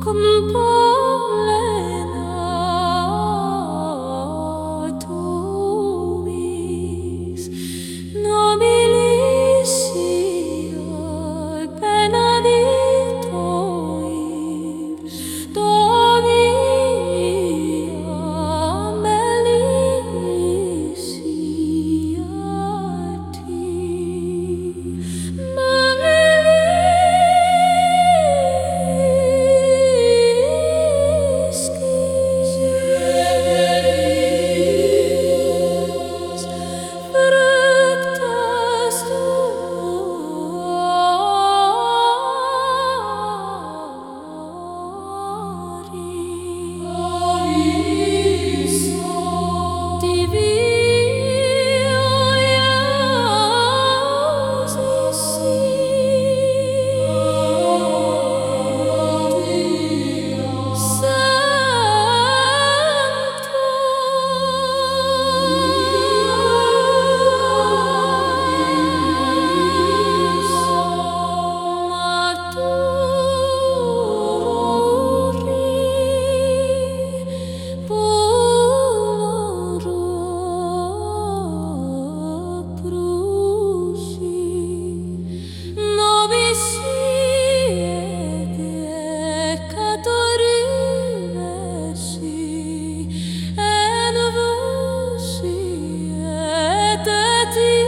Compole ti